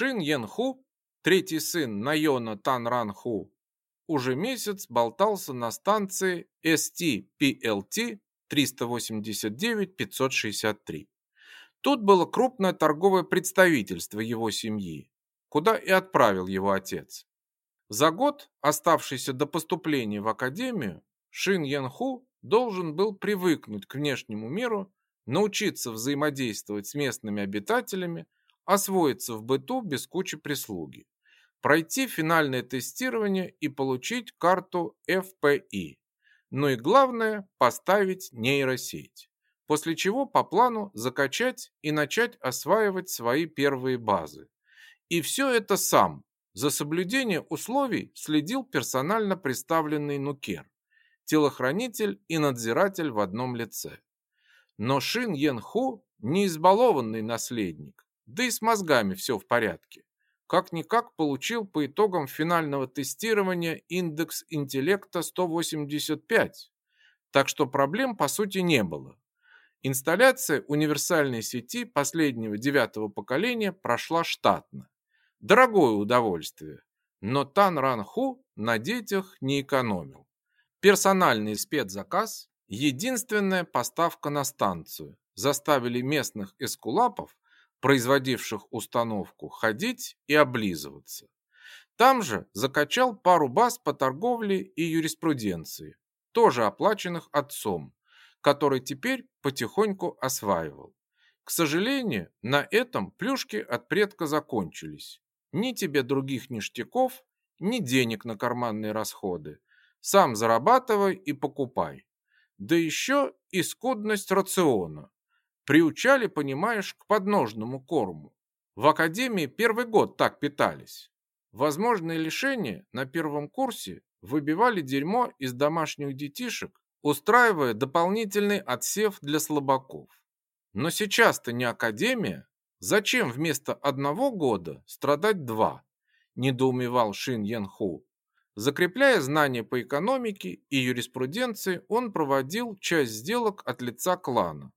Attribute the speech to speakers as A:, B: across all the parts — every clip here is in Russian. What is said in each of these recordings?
A: Шин Йен-ху, третий сын Найона Тан-ран-ху, уже месяц болтался на станции ST-PLT 389-563. Тут было крупное торговое представительство его семьи, куда и отправил его отец. За год, оставшийся до поступления в академию, Шин Янху должен был привыкнуть к внешнему миру, научиться взаимодействовать с местными обитателями, освоиться в быту без кучи прислуги, пройти финальное тестирование и получить карту FPI. Ну и главное, поставить нейросеть после чего по плану закачать и начать осваивать свои первые базы. И все это сам. За соблюдение условий следил персонально представленный Нукер, телохранитель и надзиратель в одном лице. Но Шин Йен Ху не избалованный наследник, да и с мозгами все в порядке. Как-никак получил по итогам финального тестирования индекс интеллекта 185, так что проблем по сути не было. Инсталляция универсальной сети последнего девятого поколения прошла штатно. Дорогое удовольствие, но Тан Ран Ху на детях не экономил. Персональный спецзаказ – единственная поставка на станцию. Заставили местных эскулапов, производивших установку, ходить и облизываться. Там же закачал пару баз по торговле и юриспруденции, тоже оплаченных отцом, который теперь потихоньку осваивал. К сожалению, на этом плюшки от предка закончились. Ни тебе других ништяков, ни денег на карманные расходы. Сам зарабатывай и покупай. Да еще и скудность рациона. Приучали, понимаешь, к подножному корму. В академии первый год так питались. Возможные лишения на первом курсе выбивали дерьмо из домашних детишек устраивая дополнительный отсев для слабаков. Но сейчас-то не академия. Зачем вместо одного года страдать два? Недоумевал Шин Ян Ху. Закрепляя знания по экономике и юриспруденции, он проводил часть сделок от лица клана.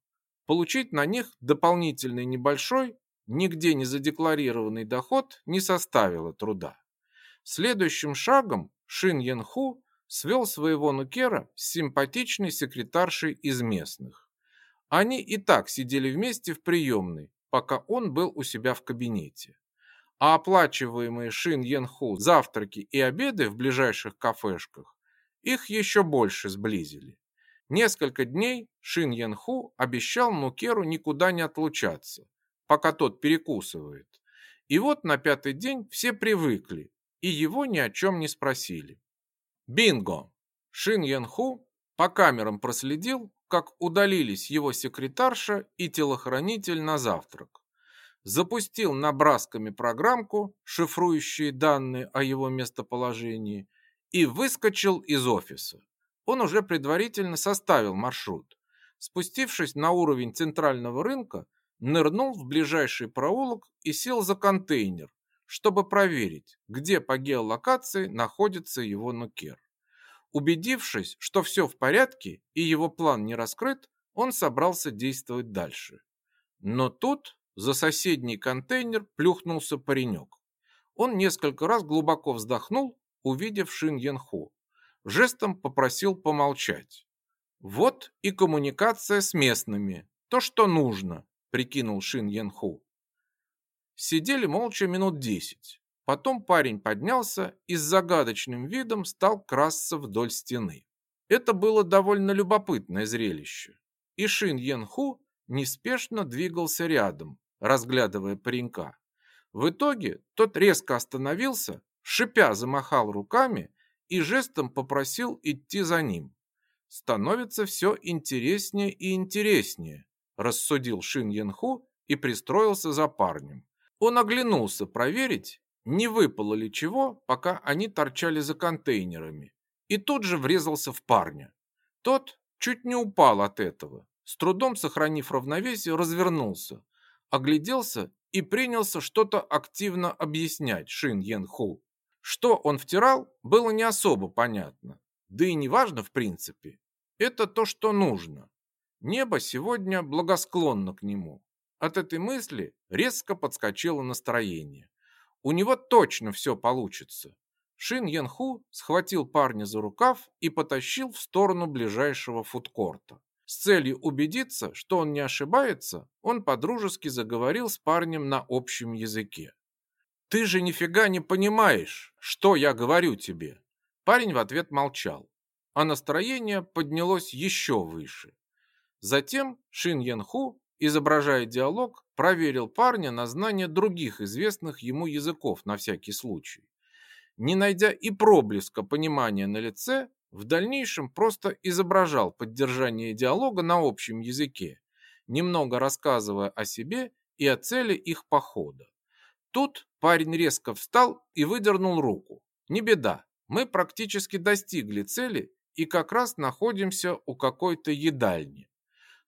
A: Получить на них дополнительный небольшой, нигде не задекларированный доход не составило труда. Следующим шагом Шин Ян Ху свел своего нукера с симпатичной секретаршей из местных. Они и так сидели вместе в приемной, пока он был у себя в кабинете. А оплачиваемые Шин Йенху завтраки и обеды в ближайших кафешках их еще больше сблизили. Несколько дней Шин Йенху обещал Нукеру никуда не отлучаться, пока тот перекусывает. И вот на пятый день все привыкли и его ни о чем не спросили. Бинго! Шин Янху по камерам проследил, как удалились его секретарша и телохранитель на завтрак. Запустил набрасками программку, шифрующие данные о его местоположении, и выскочил из офиса. Он уже предварительно составил маршрут. Спустившись на уровень центрального рынка, нырнул в ближайший проулок и сел за контейнер, чтобы проверить, где по геолокации находится его нукер. Убедившись, что все в порядке и его план не раскрыт, он собрался действовать дальше. Но тут за соседний контейнер плюхнулся паренек. Он несколько раз глубоко вздохнул, увидев Шин Янху. Жестом попросил помолчать. «Вот и коммуникация с местными. То, что нужно», – прикинул Шин Янху. Сидели молча минут десять. Потом парень поднялся и с загадочным видом стал красться вдоль стены. Это было довольно любопытное зрелище. И Шин Йен Ху неспешно двигался рядом, разглядывая паренька. В итоге тот резко остановился, шипя замахал руками и жестом попросил идти за ним. «Становится все интереснее и интереснее», рассудил Шин Йен Ху и пристроился за парнем. Он оглянулся проверить, не выпало ли чего, пока они торчали за контейнерами, и тут же врезался в парня. Тот чуть не упал от этого, с трудом сохранив равновесие, развернулся, огляделся и принялся что-то активно объяснять Шин Йен Ху. Что он втирал, было не особо понятно, да и не важно в принципе. Это то, что нужно. Небо сегодня благосклонно к нему, от этой мысли резко подскочило настроение. У него точно все получится. Шин Янху схватил парня за рукав и потащил в сторону ближайшего фудкорта. С целью убедиться, что он не ошибается, он подружески заговорил с парнем на общем языке. «Ты же нифига не понимаешь, что я говорю тебе!» Парень в ответ молчал, а настроение поднялось еще выше. Затем Шин Янху, изображая диалог, проверил парня на знание других известных ему языков на всякий случай. Не найдя и проблеска понимания на лице, в дальнейшем просто изображал поддержание диалога на общем языке, немного рассказывая о себе и о цели их похода. Тут парень резко встал и выдернул руку. Не беда, мы практически достигли цели и как раз находимся у какой-то едальни.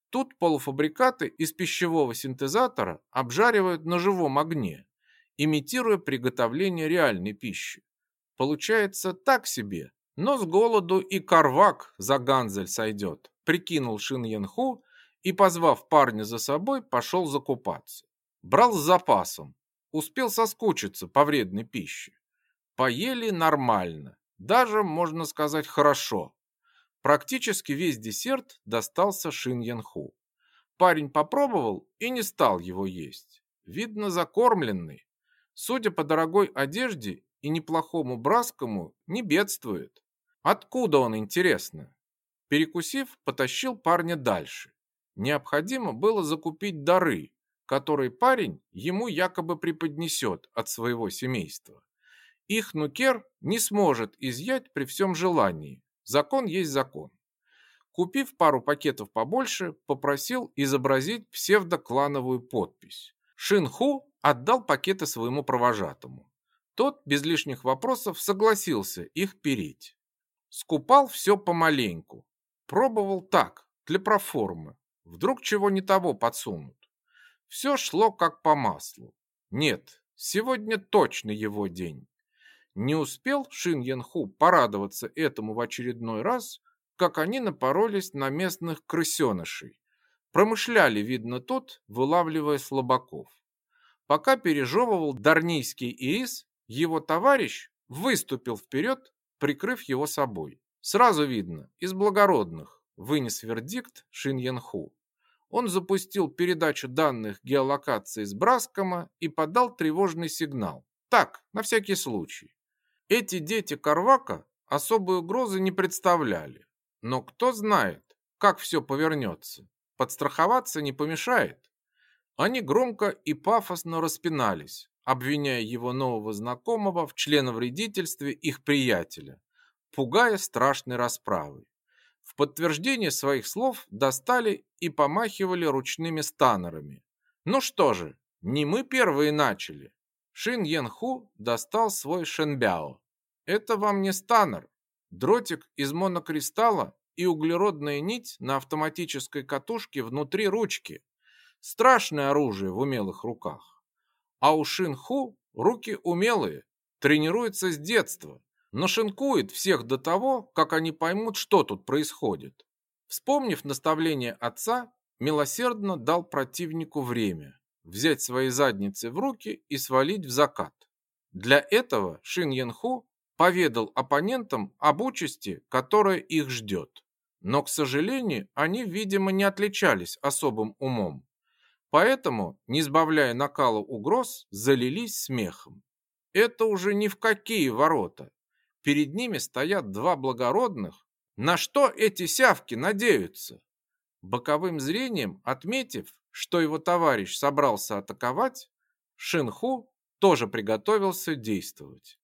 A: Тут полуфабрикаты из пищевого синтезатора обжаривают на живом огне, имитируя приготовление реальной пищи. Получается так себе, но с голоду и карвак за Ганзель сойдет, прикинул Шин Янху и, позвав парня за собой, пошел закупаться. Брал с запасом, успел соскучиться по вредной пище. Поели нормально, даже, можно сказать, хорошо. Практически весь десерт достался Шин Янху. Парень попробовал и не стал его есть. Видно, закормленный. Судя по дорогой одежде и неплохому браскому, не бедствует. Откуда он, интересно? Перекусив, потащил парня дальше. Необходимо было закупить дары, которые парень ему якобы преподнесет от своего семейства. Их Нукер не сможет изъять при всем желании. Закон есть закон. Купив пару пакетов побольше, попросил изобразить псевдоклановую подпись. Шинху отдал пакеты своему провожатому. Тот без лишних вопросов согласился их переть. Скупал все помаленьку. Пробовал так, для проформы. Вдруг чего не того подсунут. Все шло как по маслу. Нет, сегодня точно его день. Не успел Шин Янху порадоваться этому в очередной раз, как они напоролись на местных крысенышей. Промышляли, видно, тот, вылавливая слабаков. Пока пережевывал дарнийский ирис, его товарищ выступил вперед прикрыв его собой. Сразу видно, из благородных, вынес вердикт Шин Янху. Он запустил передачу данных геолокации с Браскома и подал тревожный сигнал. Так, на всякий случай. Эти дети Карвака особой угрозы не представляли. Но кто знает, как все повернется. Подстраховаться не помешает. Они громко и пафосно распинались, обвиняя его нового знакомого в членовредительстве их приятеля, пугая страшной расправой. Подтверждение своих слов достали и помахивали ручными станерами. Ну что же, не мы первые начали. Шин Янху достал свой шенбяо. Это вам не станер. Дротик из монокристалла и углеродная нить на автоматической катушке внутри ручки. Страшное оружие в умелых руках. А у Шинху руки умелые, тренируется с детства, но шинкует всех до того, как они поймут, что тут происходит. Вспомнив наставление отца, милосердно дал противнику время взять свои задницы в руки и свалить в закат. Для этого Шин Янху поведал оппонентам об участи, которая их ждет. Но, к сожалению, они, видимо, не отличались особым умом. Поэтому, не сбавляя накала угроз, залились смехом. Это уже ни в какие ворота. Перед ними стоят два благородных. На что эти сявки надеются? Боковым зрением, отметив, что его товарищ собрался атаковать, Шинху тоже приготовился действовать.